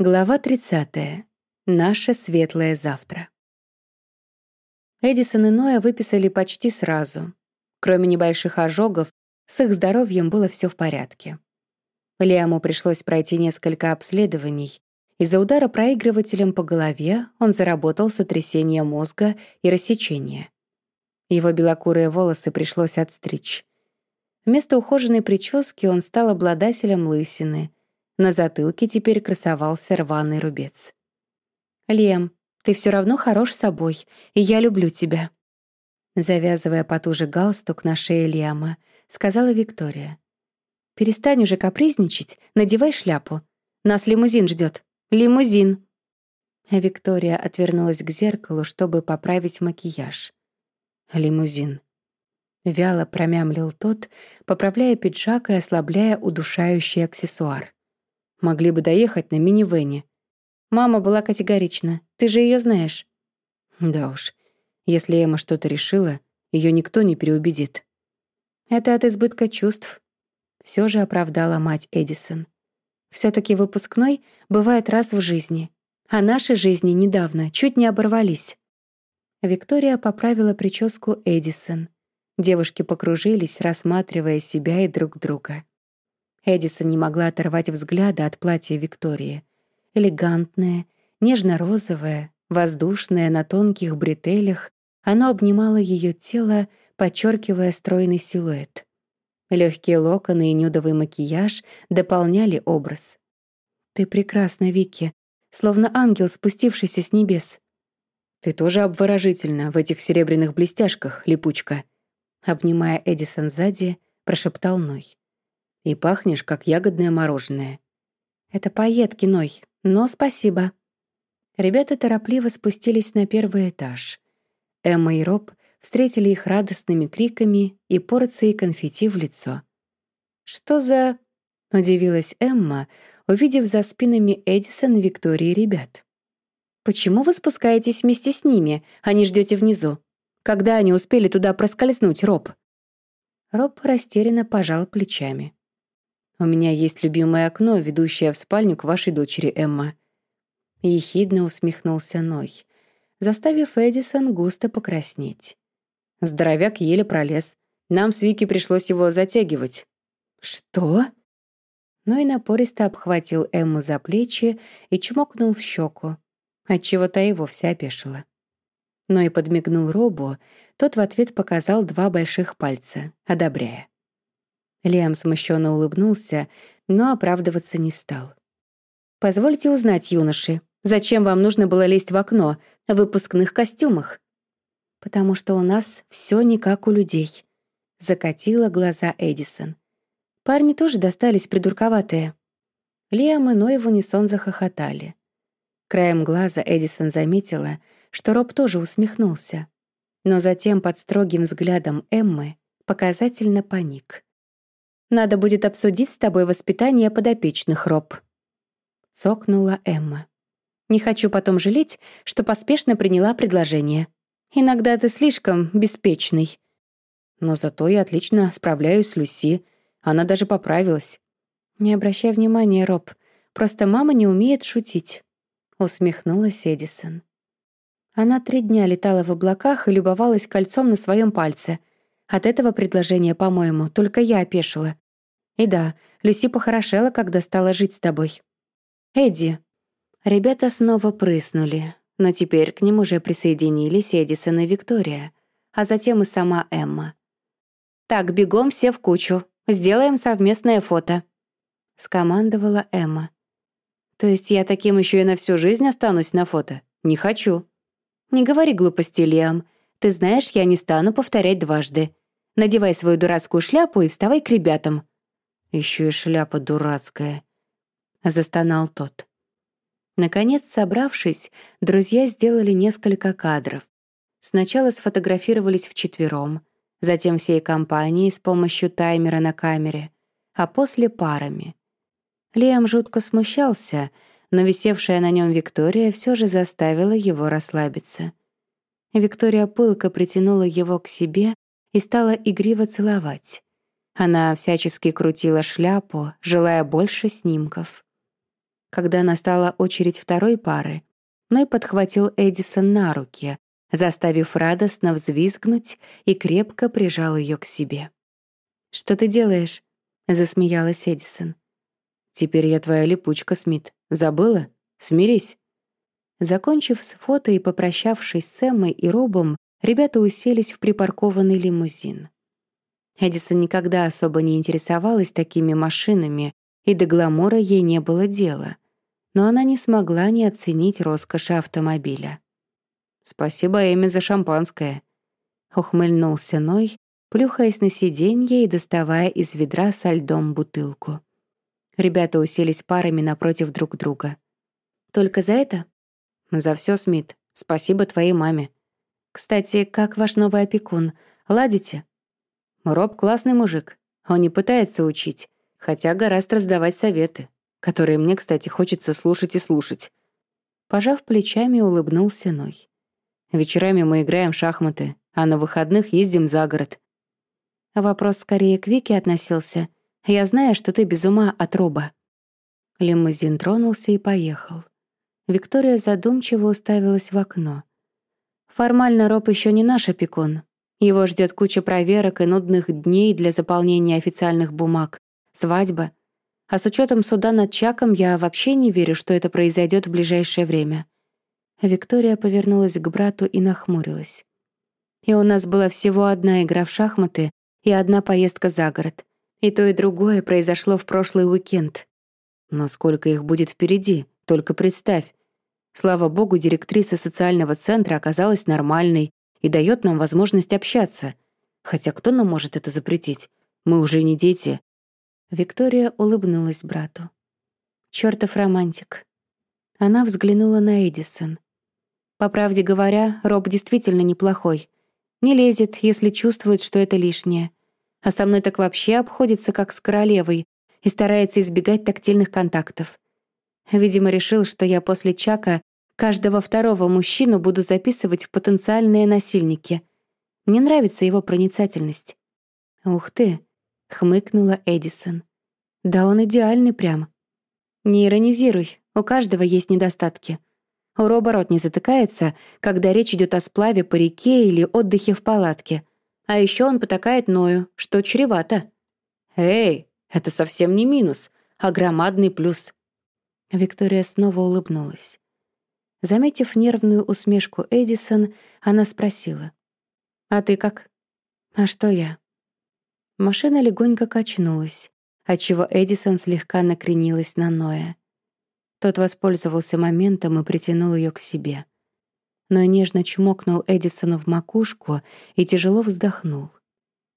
Глава 30. Наше светлое завтра. Эдисон и Ноя выписали почти сразу. Кроме небольших ожогов, с их здоровьем было все в порядке. Лиаму пришлось пройти несколько обследований. Из-за удара проигрывателем по голове он заработал сотрясение мозга и рассечение. Его белокурые волосы пришлось отстричь. Вместо ухоженной прически он стал обладателем лысины — на затылке теперь красовался рваный рубец. «Лем, ты все равно хорош собой, и я люблю тебя». Завязывая потуже галстук на шее Лема, сказала Виктория. «Перестань уже капризничать, надевай шляпу. Нас лимузин ждет. Лимузин!» Виктория отвернулась к зеркалу, чтобы поправить макияж. «Лимузин». Вяло промямлил тот, поправляя пиджак и ослабляя удушающий аксессуар. Могли бы доехать на минивэне. Мама была категорична. Ты же ее знаешь. Да уж. Если Эмма что-то решила, ее никто не переубедит. Это от избытка чувств. Все же оправдала мать Эдисон. все таки выпускной бывает раз в жизни. А наши жизни недавно чуть не оборвались. Виктория поправила прическу Эдисон. Девушки покружились, рассматривая себя и друг друга. Эдисон не могла оторвать взгляда от платья Виктории. Элегантное, нежно-розовое, воздушное на тонких бретелях, оно обнимало ее тело, подчеркивая стройный силуэт. Легкие локоны и нюдовый макияж дополняли образ. «Ты прекрасна, Вики, словно ангел, спустившийся с небес». «Ты тоже обворожительна в этих серебряных блестяшках, липучка», обнимая Эдисон сзади, прошептал Ной. И пахнешь, как ягодное мороженое. Это поедки, Ной, но спасибо. Ребята торопливо спустились на первый этаж. Эмма и Роб встретили их радостными криками и порцией конфетти в лицо. «Что за...» — удивилась Эмма, увидев за спинами Эдисон, Виктории ребят. «Почему вы спускаетесь вместе с ними, а не ждете внизу? Когда они успели туда проскользнуть, Роб?» Роб растерянно пожал плечами. У меня есть любимое окно, ведущее в спальню к вашей дочери Эмма». Ехидно усмехнулся Ной, заставив Эдисон густо покраснеть. Здоровяк еле пролез. Нам с Вики пришлось его затягивать. «Что?» Ной напористо обхватил Эмму за плечи и чмокнул в щеку, отчего та его вся опешила. Ной подмигнул Робу, тот в ответ показал два больших пальца, одобряя. Лиам смущенно улыбнулся, но оправдываться не стал. «Позвольте узнать, юноши, зачем вам нужно было лезть в окно в выпускных костюмах?» «Потому что у нас все не как у людей», — закатила глаза Эдисон. «Парни тоже достались придурковатые». Лиам и Ной в унисон захохотали. Краем глаза Эдисон заметила, что Роб тоже усмехнулся. Но затем под строгим взглядом Эммы показательно паник. Надо будет обсудить с тобой воспитание подопечных, Роб». Цокнула Эмма. «Не хочу потом жалеть, что поспешно приняла предложение. Иногда ты слишком беспечный». Но зато я отлично справляюсь с Люси. Она даже поправилась. «Не обращай внимания, Роб. Просто мама не умеет шутить», — усмехнулась Эдисон. Она три дня летала в облаках и любовалась кольцом на своем пальце. От этого предложения, по-моему, только я опешила. И да, Люси похорошела, когда стала жить с тобой. Эдди. Ребята снова прыснули, но теперь к ним уже присоединились Эдисон и Виктория, а затем и сама Эмма. «Так, бегом все в кучу. Сделаем совместное фото», — скомандовала Эмма. «То есть я таким еще и на всю жизнь останусь на фото? Не хочу». «Не говори глупости, Лиам. Ты знаешь, я не стану повторять дважды. Надевай свою дурацкую шляпу и вставай к ребятам». Еще и шляпа дурацкая», — застонал тот. Наконец, собравшись, друзья сделали несколько кадров. Сначала сфотографировались вчетвером, затем всей компанией с помощью таймера на камере, а после парами. Лиам жутко смущался, но висевшая на нем Виктория все же заставила его расслабиться. Виктория пылко притянула его к себе и стала игриво целовать. Она всячески крутила шляпу, желая больше снимков. когда настала очередь второй пары, Ной подхватил Эдисон на руки, заставив радостно взвизгнуть и крепко прижал ее к себе. «Что ты делаешь?» — засмеялась Эдисон. «Теперь я твоя липучка, Смит. Забыла? Смирись». Закончив с фото и попрощавшись с Эммой и Робом, ребята уселись в припаркованный лимузин. Эдисон никогда особо не интересовалась такими машинами, и до гламура ей не было дела. Но она не смогла не оценить роскоши автомобиля. «Спасибо Эми за шампанское», — ухмыльнулся Ной, плюхаясь на сиденье и доставая из ведра со льдом бутылку. Ребята уселись парами напротив друг друга. «Только за это?» «За все, Смит. Спасибо твоей маме. Кстати, как ваш новый опекун? Ладите?» «Роб классный мужик. Он не пытается учить, хотя гораздо раздавать советы, которые мне, кстати, хочется слушать и слушать». Пожав плечами, улыбнулся Ной. «Вечерами мы играем в шахматы, а на выходных ездим за город». Вопрос скорее к Вике относился. «Я знаю, что ты без ума от Роба». Лимузин тронулся и поехал. Виктория задумчиво уставилась в окно. Формально Роб еще не наш опекун. Его ждет куча проверок и нудных дней для заполнения официальных бумаг, свадьба. А с учетом суда над Чаком я вообще не верю, что это произойдет в ближайшее время. Виктория повернулась к брату и нахмурилась. И у нас была всего одна игра в шахматы и одна поездка за город. И то, и другое произошло в прошлый уикенд. Но сколько их будет впереди, только представь. Слава богу, директриса социального центра оказалась нормальной и дает нам возможность общаться. Хотя кто нам может это запретить? Мы уже не дети. Виктория улыбнулась брату. Чёртов романтик. Она взглянула на Эдисон. По правде говоря, Роб действительно неплохой. Не лезет, если чувствует, что это лишнее. А со мной так вообще обходится, как с королевой, и старается избегать тактильных контактов. Видимо, решил, что я после Чака Каждого второго мужчину буду записывать в потенциальные насильники. Мне нравится его проницательность. «Ух ты!» — хмыкнула Эдисон. «Да он идеальный прям». «Не иронизируй, у каждого есть недостатки. У Роба рот не затыкается, когда речь идет о сплаве по реке или отдыхе в палатке. А еще он потакает Ною, что чревато». «Эй, это совсем не минус, а громадный плюс». Виктория снова улыбнулась. Заметив нервную усмешку Эдисон, она спросила. «А ты как?» «А что я?» Машина легонько качнулась, отчего Эдисон слегка накренилась на Ноя. Тот воспользовался моментом и притянул ее к себе. Ной нежно чмокнул Эдисона в макушку и тяжело вздохнул.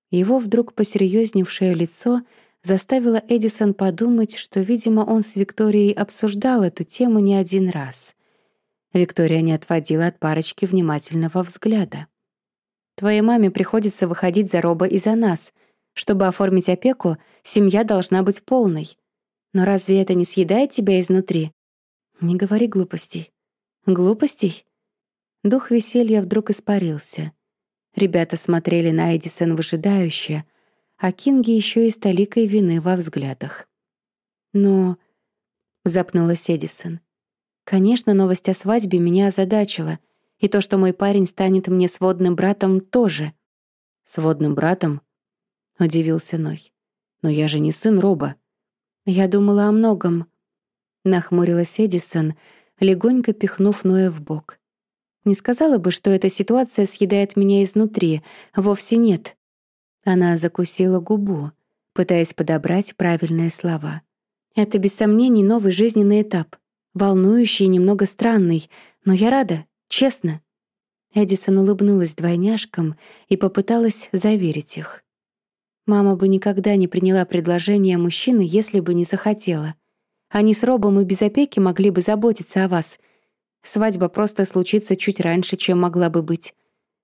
Его вдруг посерьезневшее лицо заставило Эдисон подумать, что, видимо, он с Викторией обсуждал эту тему не один раз — Виктория не отводила от парочки внимательного взгляда. «Твоей маме приходится выходить за Роба и за нас. Чтобы оформить опеку, семья должна быть полной. Но разве это не съедает тебя изнутри? Не говори глупостей. Глупостей?» Дух веселья вдруг испарился. Ребята смотрели на Эдисон выжидающе, а Кинги еще и с толикой вины во взглядах. «Но...» — запнулась Эдисон. Конечно, новость о свадьбе меня озадачила, и то, что мой парень станет мне сводным братом, тоже. «Сводным братом?» — удивился Ной. «Но я же не сын Роба». «Я думала о многом», — нахмурилась Эдисон, легонько пихнув Ноя в бок. «Не сказала бы, что эта ситуация съедает меня изнутри. Вовсе нет». Она закусила губу, пытаясь подобрать правильные слова. «Это, без сомнений, новый жизненный этап волнующий и немного странный, но я рада, честно». Эдисон улыбнулась двойняшкам и попыталась заверить их. «Мама бы никогда не приняла предложение мужчины, если бы не захотела. Они с Робом и без опеки могли бы заботиться о вас. Свадьба просто случится чуть раньше, чем могла бы быть.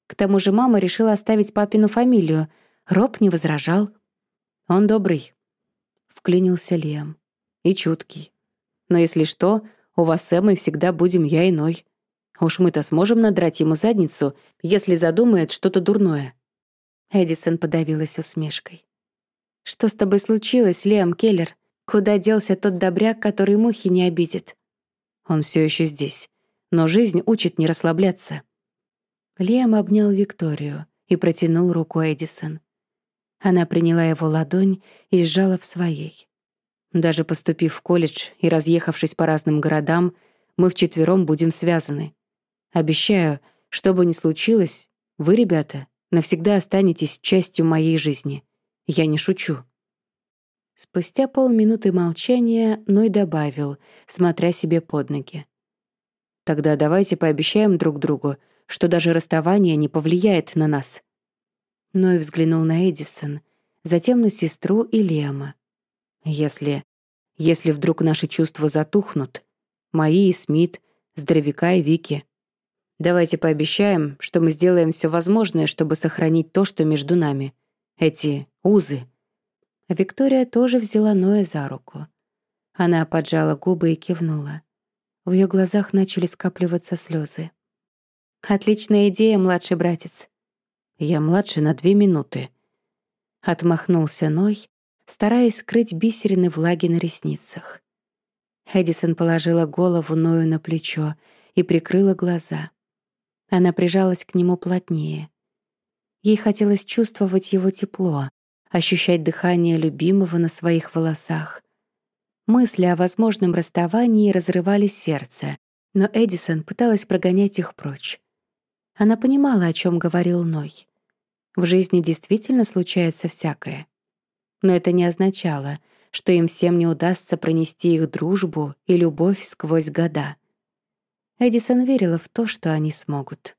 К тому же мама решила оставить папину фамилию. Роб не возражал. Он добрый», — вклинился Лиам. «И чуткий. Но если что, у вас с Эммой всегда будем я иной. Уж мы-то сможем надрать ему задницу, если задумает что-то дурное». Эдисон подавилась усмешкой. «Что с тобой случилось, Лиам Келлер? Куда делся тот добряк, который мухи не обидит? Он все еще здесь, но жизнь учит не расслабляться. Лиам обнял Викторию и протянул руку Эдисон. Она приняла его ладонь и сжала в своей. Даже поступив в колледж и разъехавшись по разным городам, мы вчетвером будем связаны. Обещаю, что бы ни случилось, вы, ребята, навсегда останетесь частью моей жизни. Я не шучу». Спустя полминуты молчания Ной добавил, смотря себе под ноги. «Тогда давайте пообещаем друг другу, что даже расставание не повлияет на нас». Ной взглянул на Эдисон, затем на сестру и Лема. «Если... если вдруг наши чувства затухнут, мои и Смит, Здоровяка и Вики, давайте пообещаем, что мы сделаем все возможное, чтобы сохранить то, что между нами. Эти узы». Виктория тоже взяла Ноя за руку. Она поджала губы и кивнула. В ее глазах начали скапливаться слезы. «Отличная идея, младший братец. Я младше на две минуты. Отмахнулся Ной, стараясь скрыть бисерины влаги на ресницах. Эдисон положила голову Ною на плечо и прикрыла глаза. Она прижалась к нему плотнее. Ей хотелось чувствовать его тепло, ощущать дыхание любимого на своих волосах. Мысли о возможном расставании разрывали сердце, но Эдисон пыталась прогонять их прочь. Она понимала, о чем говорил Ной. В жизни действительно случается всякое. Но это не означало, что им всем не удастся пронести их дружбу и любовь сквозь года. Эдисон верила в то, что они смогут.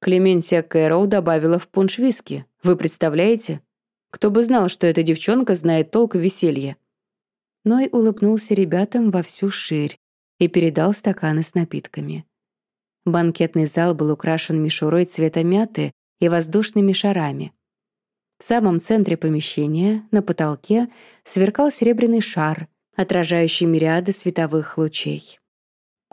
Клеменсия Кэроу добавила в пунш виски. Вы представляете? Кто бы знал, что эта девчонка знает толк в веселье. Ной улыбнулся ребятам во всю ширь и передал стаканы с напитками. Банкетный зал был украшен мишурой цвета мяты и воздушными шарами. В самом центре помещения, на потолке, сверкал серебряный шар, отражающий мириады световых лучей.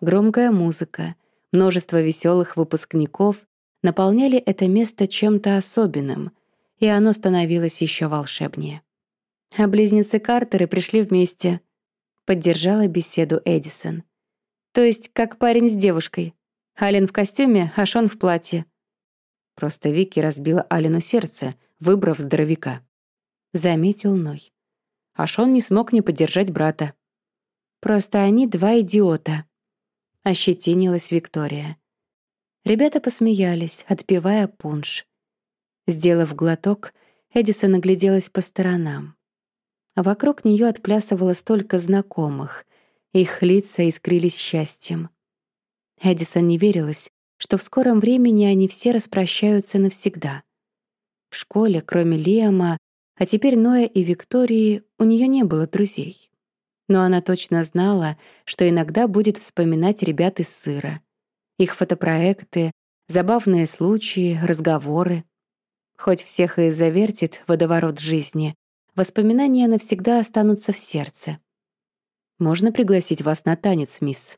Громкая музыка, множество веселых выпускников наполняли это место чем-то особенным, и оно становилось еще волшебнее. А близнецы Картеры пришли вместе. Поддержала беседу Эдисон. То есть, как парень с девушкой. Ален в костюме, а Шон в платье. Просто Вики разбила Алену сердце, выбрав здоровяка. Заметил Ной. А Шон не смог не поддержать брата. Просто они два идиота. Ощетинилась Виктория. Ребята посмеялись, отпивая пунш. Сделав глоток, Эдисон огляделась по сторонам. Вокруг нее отплясывало столько знакомых. Их лица искрились счастьем. Эдисон не верилась, что в скором времени они все распрощаются навсегда. В школе, кроме Лиама, а теперь Ноя и Виктории, у нее не было друзей. Но она точно знала, что иногда будет вспоминать ребят из сыра. Их фотопроекты, забавные случаи, разговоры. Хоть всех и завертит водоворот жизни, воспоминания навсегда останутся в сердце. «Можно пригласить вас на танец, мисс?»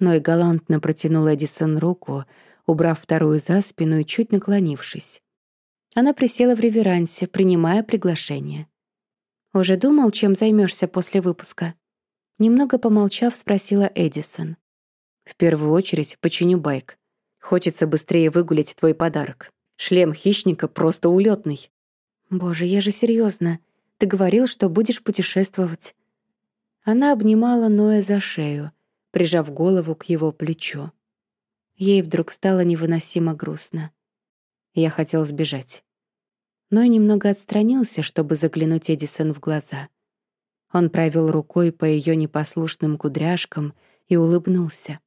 Ной галантно протянул Эдисон руку, убрав вторую за спину и чуть наклонившись. Она присела в реверансе, принимая приглашение. «Уже думал, чем займешься после выпуска?» Немного помолчав, спросила Эдисон. «В первую очередь починю байк. Хочется быстрее выгулять твой подарок. Шлем хищника просто улетный. «Боже, я же серьезно. Ты говорил, что будешь путешествовать». Она обнимала Ноя за шею, прижав голову к его плечу. Ей вдруг стало невыносимо грустно. Я хотел сбежать. Но и немного отстранился, чтобы заглянуть Эдисон в глаза. Он провел рукой по ее непослушным кудряшкам и улыбнулся.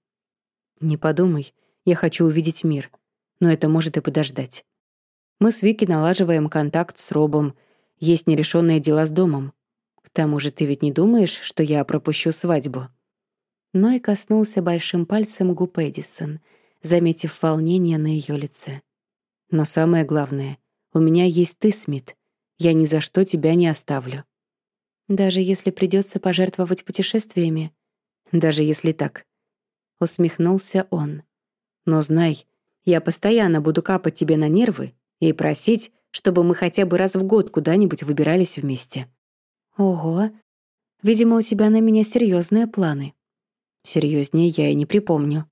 «Не подумай, я хочу увидеть мир, но это может и подождать. Мы с Вики налаживаем контакт с Робом, есть нерешенные дела с домом. К тому же ты ведь не думаешь, что я пропущу свадьбу?» Ной коснулся большим пальцем губ Эдисон, заметив волнение на ее лице. «Но самое главное, у меня есть ты, Смит. Я ни за что тебя не оставлю». «Даже если придется пожертвовать путешествиями?» «Даже если так». Усмехнулся он. «Но знай, я постоянно буду капать тебе на нервы и просить, чтобы мы хотя бы раз в год куда-нибудь выбирались вместе». Ого, видимо, у тебя на меня серьезные планы. Серьезнее я и не припомню.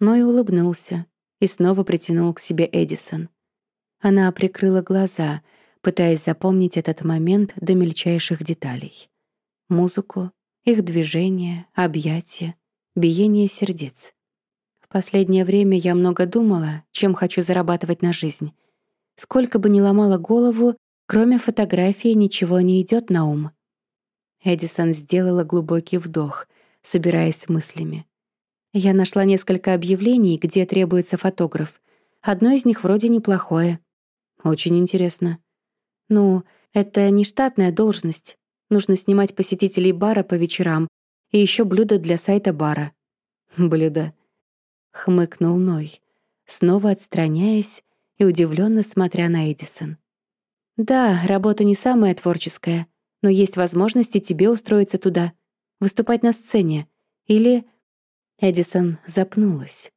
Но и улыбнулся, и снова притянул к себе Эдисон. Она прикрыла глаза, пытаясь запомнить этот момент до мельчайших деталей. Музыку, их движения, объятия, биение сердец. В последнее время я много думала, чем хочу зарабатывать на жизнь. Сколько бы ни ломала голову, кроме фотографии ничего не идет на ум. Эдисон сделала глубокий вдох, собираясь с мыслями. Я нашла несколько объявлений, где требуется фотограф. Одно из них вроде неплохое. Очень интересно. Ну, это не штатная должность. Нужно снимать посетителей бара по вечерам и еще блюдо для сайта бара. Блюдо. Хмыкнул Ной, снова отстраняясь и удивленно смотря на Эдисон. «Да, работа не самая творческая, но есть возможности тебе устроиться туда, выступать на сцене. Или...» Эдисон запнулась.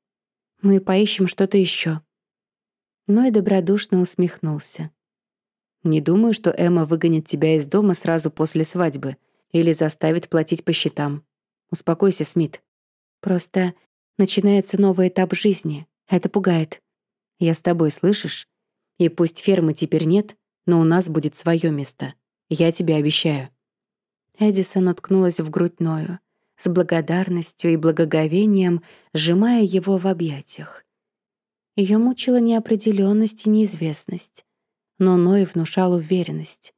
«Мы поищем что-то еще. Ной добродушно усмехнулся. «Не думаю, что Эмма выгонит тебя из дома сразу после свадьбы или заставит платить по счетам. Успокойся, Смит. Просто начинается новый этап жизни. Это пугает. Я с тобой, слышишь? И пусть фермы теперь нет, но у нас будет свое место. Я тебе обещаю». Эдисон уткнулась в грудь Ною, с благодарностью и благоговением сжимая его в объятиях. Ее мучила неопределенность и неизвестность, но Ной внушал уверенность.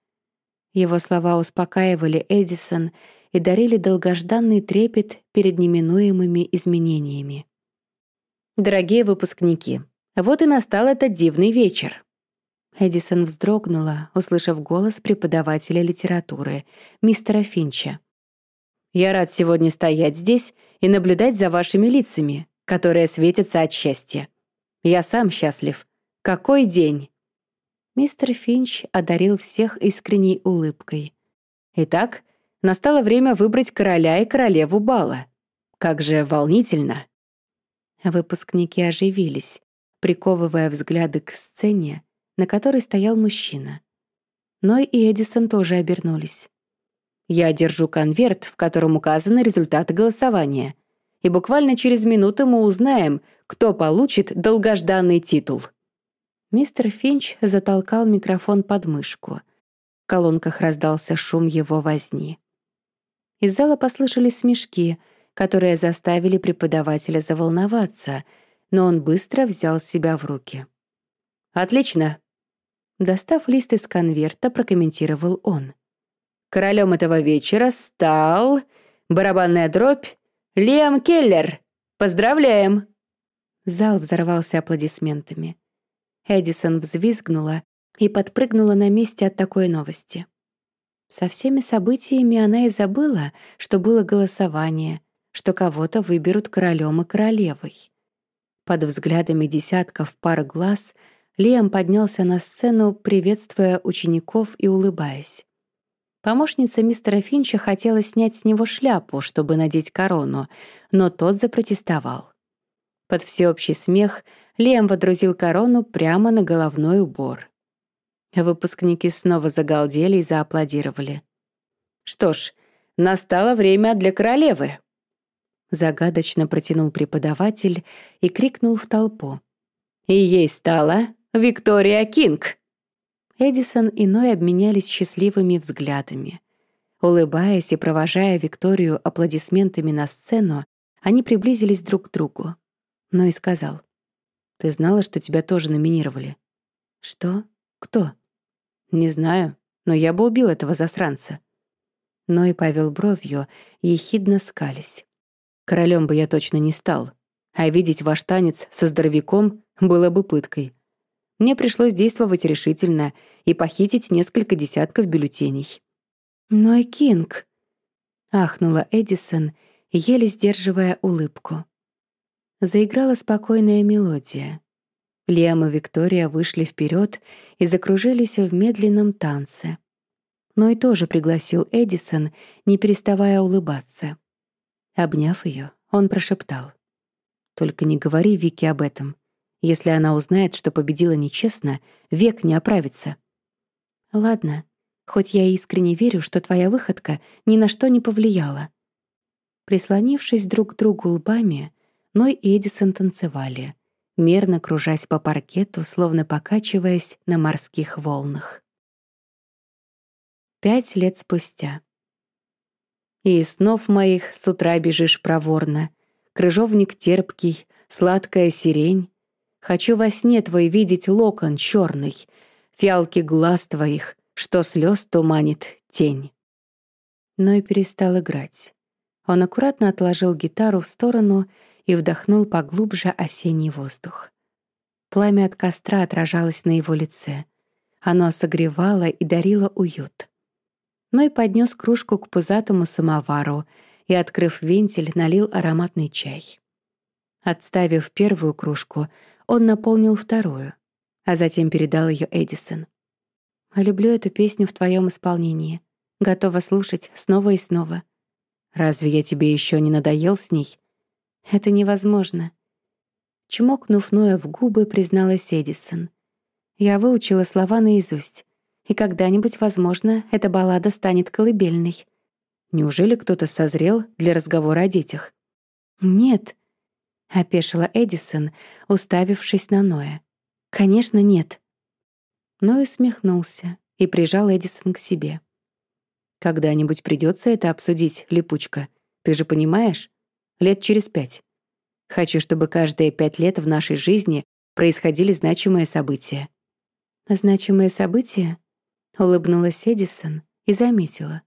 Его слова успокаивали Эдисон и дарили долгожданный трепет перед неминуемыми изменениями. «Дорогие выпускники, вот и настал этот дивный вечер!» Эдисон вздрогнула, услышав голос преподавателя литературы, мистера Финча. «Я рад сегодня стоять здесь и наблюдать за вашими лицами, которые светятся от счастья. Я сам счастлив. Какой день!» Мистер Финч одарил всех искренней улыбкой. «Итак, настало время выбрать короля и королеву бала. Как же волнительно!» Выпускники оживились, приковывая взгляды к сцене, на которой стоял мужчина. Ной и Эдисон тоже обернулись. «Я держу конверт, в котором указаны результаты голосования, и буквально через минуту мы узнаем, кто получит долгожданный титул». Мистер Финч затолкал микрофон под мышку. В колонках раздался шум его возни. Из зала послышались смешки, которые заставили преподавателя заволноваться — но он быстро взял себя в руки. «Отлично!» Достав лист из конверта, прокомментировал он. «Королем этого вечера стал... барабанная дробь Лиам Келлер! Поздравляем!» Зал взорвался аплодисментами. Эдисон взвизгнула и подпрыгнула на месте от такой новости. Со всеми событиями она и забыла, что было голосование, что кого-то выберут королем и королевой. Под взглядами десятков пар глаз Лиам поднялся на сцену, приветствуя учеников и улыбаясь. Помощница мистера Финча хотела снять с него шляпу, чтобы надеть корону, но тот запротестовал. Под всеобщий смех Лиам водрузил корону прямо на головной убор. Выпускники снова загалдели и зааплодировали. «Что ж, настало время для королевы», Загадочно протянул преподаватель и крикнул в толпу. «И ей стала Виктория Кинг!» Эдисон и Ной обменялись счастливыми взглядами. Улыбаясь и провожая Викторию аплодисментами на сцену, они приблизились друг к другу. Ной сказал. «Ты знала, что тебя тоже номинировали?» «Что? Кто?» «Не знаю, но я бы убил этого засранца». Ной повел бровью, ехидно скались. Королем бы я точно не стал. А видеть ваш танец со здоровяком было бы пыткой. Мне пришлось действовать решительно и похитить несколько десятков бюллетеней. «Ной Кинг!» — ахнула Эдисон, еле сдерживая улыбку. Заиграла спокойная мелодия. Лиам и Виктория вышли вперед и закружились в медленном танце. Ной тоже пригласил Эдисон, не переставая улыбаться. Обняв ее, он прошептал. «Только не говори Вике об этом. Если она узнает, что победила нечестно, век не оправится». «Ладно, хоть я искренне верю, что твоя выходка ни на что не повлияла». Прислонившись друг к другу лбами, Ной и Эдисон танцевали, мерно кружась по паркету, словно покачиваясь на морских волнах. Пять лет спустя. И из снов моих с утра бежишь проворно, Крыжовник терпкий, сладкая сирень. Хочу во сне твой видеть локон черный, Фиалки глаз твоих, что слез туманит тень. Но и перестал играть. Он аккуратно отложил гитару в сторону и вдохнул поглубже осенний воздух. Пламя от костра отражалось на его лице. Оно согревало и дарило уют. Ной поднес кружку к пузатому самовару и, открыв вентиль, налил ароматный чай. Отставив первую кружку, он наполнил вторую, а затем передал ее Эдисон. «Люблю эту песню в твоем исполнении. Готова слушать снова и снова. Разве я тебе еще не надоел с ней?» Это невозможно. Чмокнув Ноя в губы, призналась Эдисон. Я выучила слова наизусть. И когда-нибудь, возможно, эта баллада станет колыбельной. Неужели кто-то созрел для разговора о детях? Нет, — опешила Эдисон, уставившись на Ноя. «Конечно, нет». Ной усмехнулся и прижал Эдисон к себе. «Когда-нибудь придется это обсудить, липучка. Ты же понимаешь? лет через пять. Хочу, чтобы каждые пять лет в нашей жизни происходили значимые события». «Значимые события?» — улыбнулась Эдисон и заметила.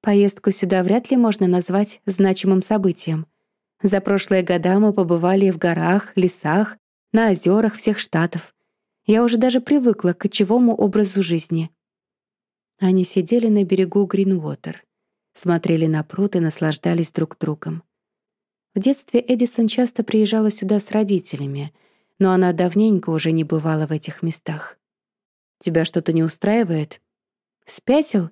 «Поездку сюда вряд ли можно назвать значимым событием. За прошлые года мы побывали в горах, лесах, на озерах всех штатов. Я уже даже привыкла к кочевому образу жизни». Они сидели на берегу Гринвотер, смотрели на пруд и наслаждались друг другом. В детстве Эдисон часто приезжала сюда с родителями, но она давненько уже не бывала в этих местах. «Тебя что-то не устраивает?» «Спятил?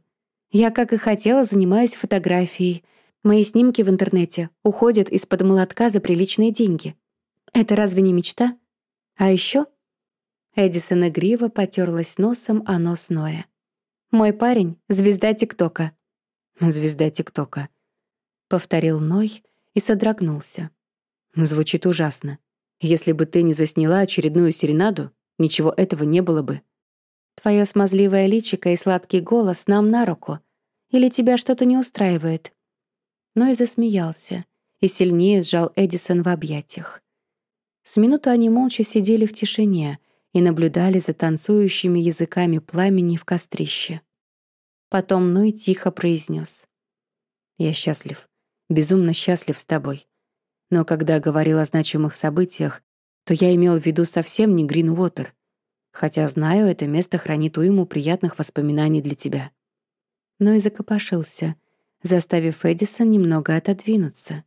Я, как и хотела, занимаюсь фотографией. Мои снимки в интернете уходят из-под молотка за приличные деньги. Это разве не мечта? А еще Эдисон игриво потерлась носом о нос Ноя. «Мой парень — звезда ТикТока». «Звезда ТикТока», — повторил Ной, и содрогнулся. Звучит ужасно. Если бы ты не засняла очередную серенаду, ничего этого не было бы. Твое смазливое личико и сладкий голос нам на руку. Или тебя что-то не устраивает?» Но и засмеялся, и сильнее сжал Эдисон в объятиях. С минуту они молча сидели в тишине и наблюдали за танцующими языками пламени в кострище. Потом Ной тихо произнес: «Я счастлив безумно счастлив с тобой. Но когда говорил о значимых событиях, то я имел в виду совсем не Гринвотер, хотя знаю, это место хранит уйму приятных воспоминаний для тебя. Но и закопошился, заставив Эдисон немного отодвинуться.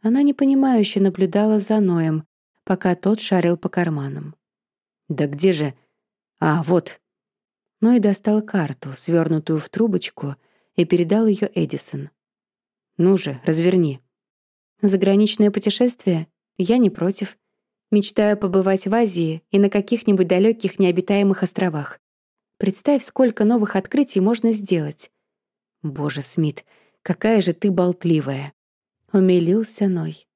Она непонимающе наблюдала за Ноем, пока тот шарил по карманам. «Да где же? А, вот». Ной достал карту, свернутую в трубочку, и передал ее Эдисон. Ну же, разверни. Заграничное путешествие? Я не против. Мечтаю побывать в Азии и на каких-нибудь далеких необитаемых островах. Представь, сколько новых открытий можно сделать. Боже, Смит, какая же ты болтливая. Умилился Ной.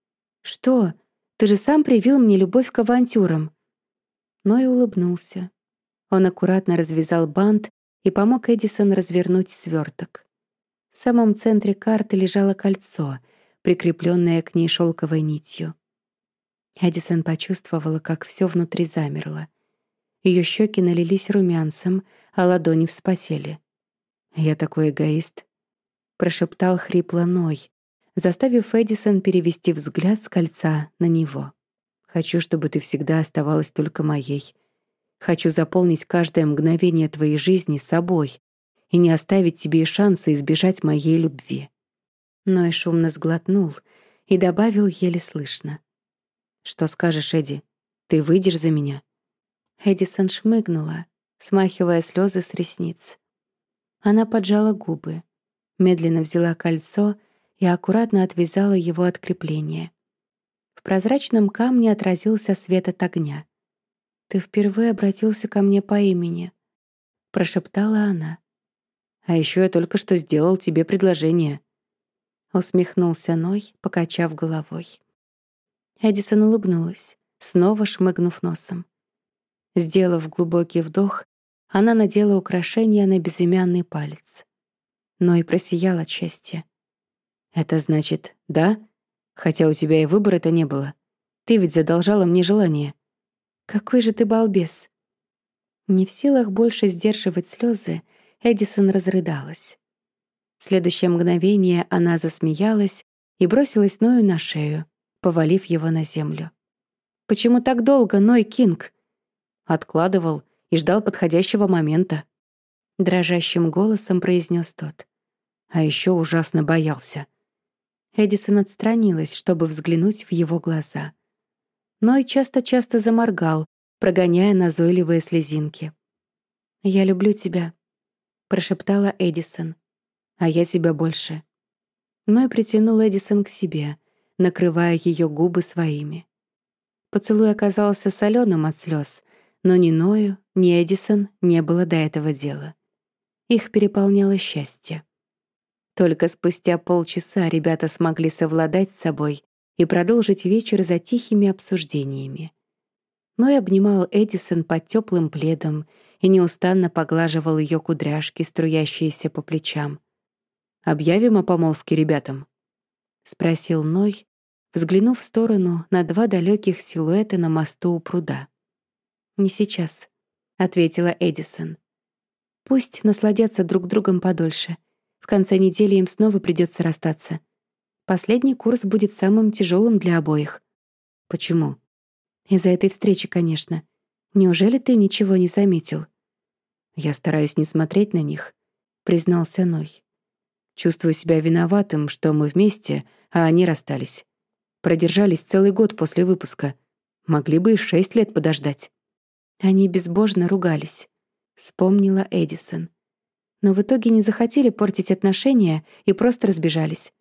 Что? Ты же сам привил мне любовь к авантюрам. Ной улыбнулся. Он аккуратно развязал бант и помог Эдисон развернуть сверток. В самом центре карты лежало кольцо, прикрепленное к ней шелковой нитью. Эдисон почувствовала, как все внутри замерло. Ее щеки налились румянцем, а ладони вспотели. «Я такой эгоист», — прошептал хрипло Ной, заставив Эдисон перевести взгляд с кольца на него. «Хочу, чтобы ты всегда оставалась только моей. Хочу заполнить каждое мгновение твоей жизни собой, и не оставить тебе шанса избежать моей любви. Но и шумно сглотнул и добавил еле слышно. «Что скажешь, Эдди? Ты выйдешь за меня?» Эдисон шмыгнула, смахивая слезы с ресниц. Она поджала губы, медленно взяла кольцо и аккуратно отвязала его от крепления. В прозрачном камне отразился свет от огня. «Ты впервые обратился ко мне по имени», — прошептала она. А еще я только что сделал тебе предложение. Усмехнулся Ной, покачав головой. Эдисон улыбнулась, снова шмыгнув носом. Сделав глубокий вдох, она надела украшение на безымянный палец. Ной просиял от счастья. «Это значит, да? Хотя у тебя и выбора-то не было. Ты ведь задолжала мне желание». «Какой же ты балбес!» Не в силах больше сдерживать слезы, Эдисон разрыдалась. В следующее мгновение она засмеялась и бросилась Ною на шею, повалив его на землю. «Почему так долго, Ной Кинг?» Откладывал и ждал подходящего момента. Дрожащим голосом произнес тот. А еще ужасно боялся. Эдисон отстранилась, чтобы взглянуть в его глаза. Ной часто-часто заморгал, прогоняя назойливые слезинки. «Я люблю тебя», — прошептала Эдисон. «А я тебя больше». Ной притянул Эдисон к себе, накрывая ее губы своими. Поцелуй оказался соленым от слез, но ни Ною, ни Эдисон не было до этого дела. Их переполняло счастье. Только спустя полчаса ребята смогли совладать с собой и продолжить вечер за тихими обсуждениями. Ной обнимал Эдисон под теплым пледом и неустанно поглаживал ее кудряшки, струящиеся по плечам. «Объявим о помолвке ребятам?» — спросил Ной, взглянув в сторону на два далеких силуэта на мосту у пруда. «Не сейчас», — ответила Эдисон. «Пусть насладятся друг другом подольше. В конце недели им снова придется расстаться. Последний курс будет самым тяжелым для обоих. Почему? Из-за этой встречи, конечно. Неужели ты ничего не заметил? Я стараюсь не смотреть на них, признался Ной. Чувствую себя виноватым, что мы вместе, а они расстались. Продержались целый год после выпуска. Могли бы и шесть лет подождать. Они безбожно ругались, вспомнила Эдисон но в итоге не захотели портить отношения и просто разбежались.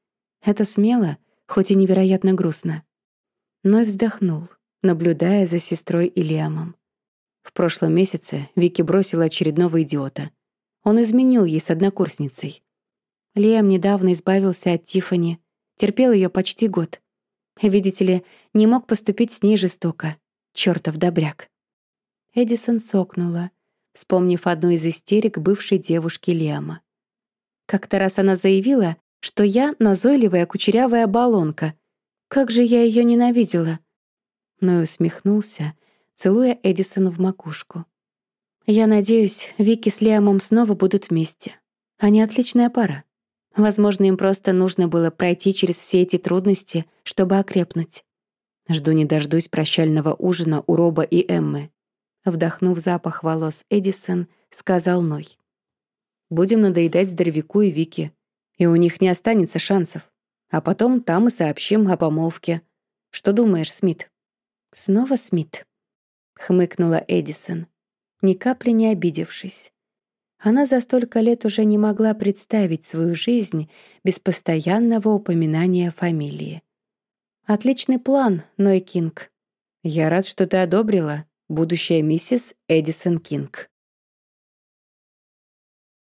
Это смело, хоть и невероятно грустно. Ной вздохнул, наблюдая за сестрой и Лиамом. В прошлом месяце Вики бросила очередного идиота. Он изменил ей с однокурсницей. Лиам недавно избавился от Тифани, терпел ее почти год. Видите ли, не мог поступить с ней жестоко. Чёртов добряк. Эдисон сокнула, вспомнив одну из истерик бывшей девушки Лиама. Как-то раз она заявила, что я назойливая кучерявая баллонка. Как же я ее ненавидела. Но и усмехнулся, целуя Эдисон в макушку. Я надеюсь, Вики с Лиамом снова будут вместе. Они отличная пара. Возможно, им просто нужно было пройти через все эти трудности, чтобы окрепнуть. Жду не дождусь прощального ужина у Роба и Эммы. Вдохнув запах волос Эдисон, сказал Ной. «Будем надоедать здоровяку и Вике, и у них не останется шансов. А потом там и сообщим о помолвке. Что думаешь, Смит?» «Снова Смит?» — хмыкнула Эдисон, ни капли не обидевшись. Она за столько лет уже не могла представить свою жизнь без постоянного упоминания фамилии. «Отличный план, Ной Кинг». «Я рад, что ты одобрила», будущая миссис Эдисон Кинг.